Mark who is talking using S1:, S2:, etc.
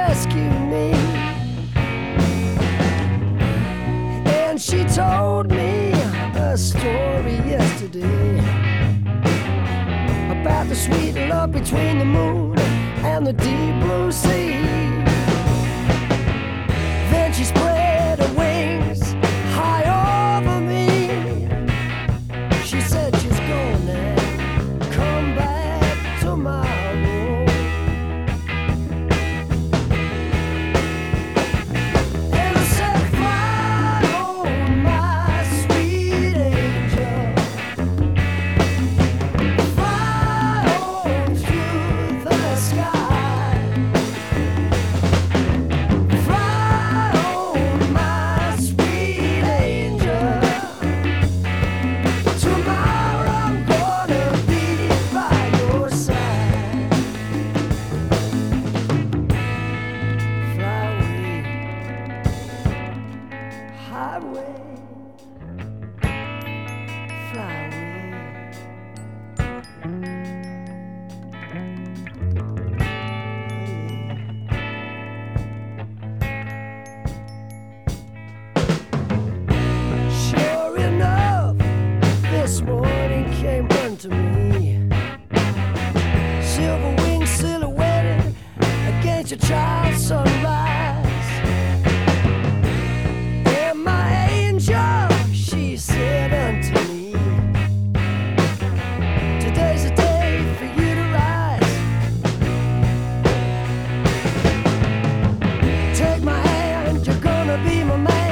S1: rescue me. And she told me a story yesterday about the sweet love between the moon and the deep blue sea. away, fly away. Sure enough, this morning came unto me. Silver wings silhouetted against a child's sunlight. my